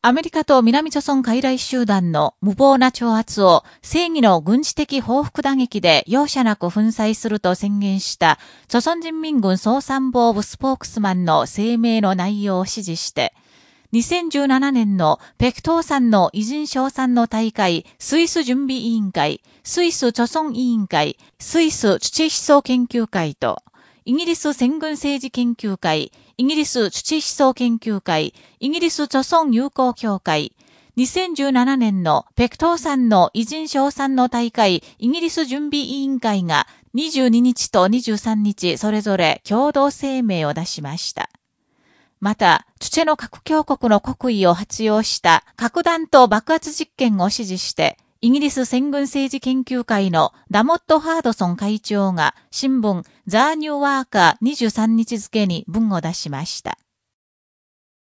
アメリカと南朝鮮傀儡集団の無謀な挑発を正義の軍事的報復打撃で容赦なく粉砕すると宣言した、朝鮮人民軍総参謀部スポークスマンの声明の内容を指示して、2017年の北東山の偉人賞賛の大会、スイス準備委員会、スイス朝鮮委員会、スイス土思想研究会と、イギリス戦軍政治研究会、イギリス土思想研究会、イギリス著村友好協会、2017年の北東山の偉人賞賛の大会、イギリス準備委員会が22日と23日それぞれ共同声明を出しました。また、チュチェの核強国の国威を発用した核弾頭爆発実験を指示して、イギリス戦軍政治研究会のダモット・ハードソン会長が新聞ザーニューワーカー23日付に文を出しました。